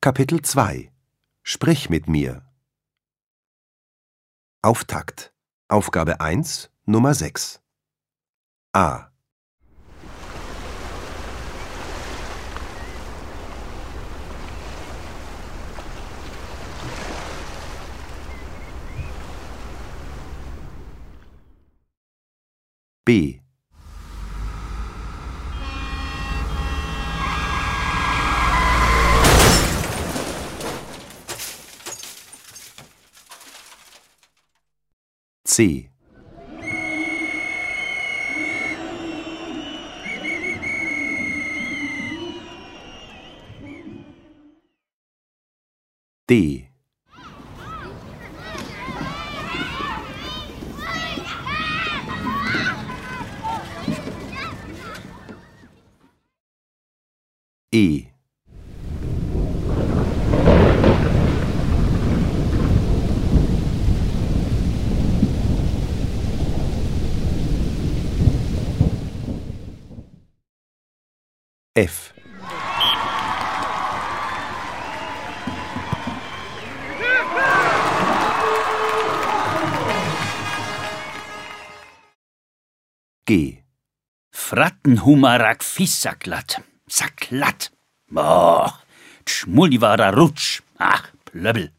Kapitel 2 Sprich mit mir. Auftakt. Aufgabe 1 Nummer 6 A. B C. D. E F G Frattenhumarak Fissaklat. Saklat. Boah, Schmulli war da Rutsch. Ach, Plöbbel.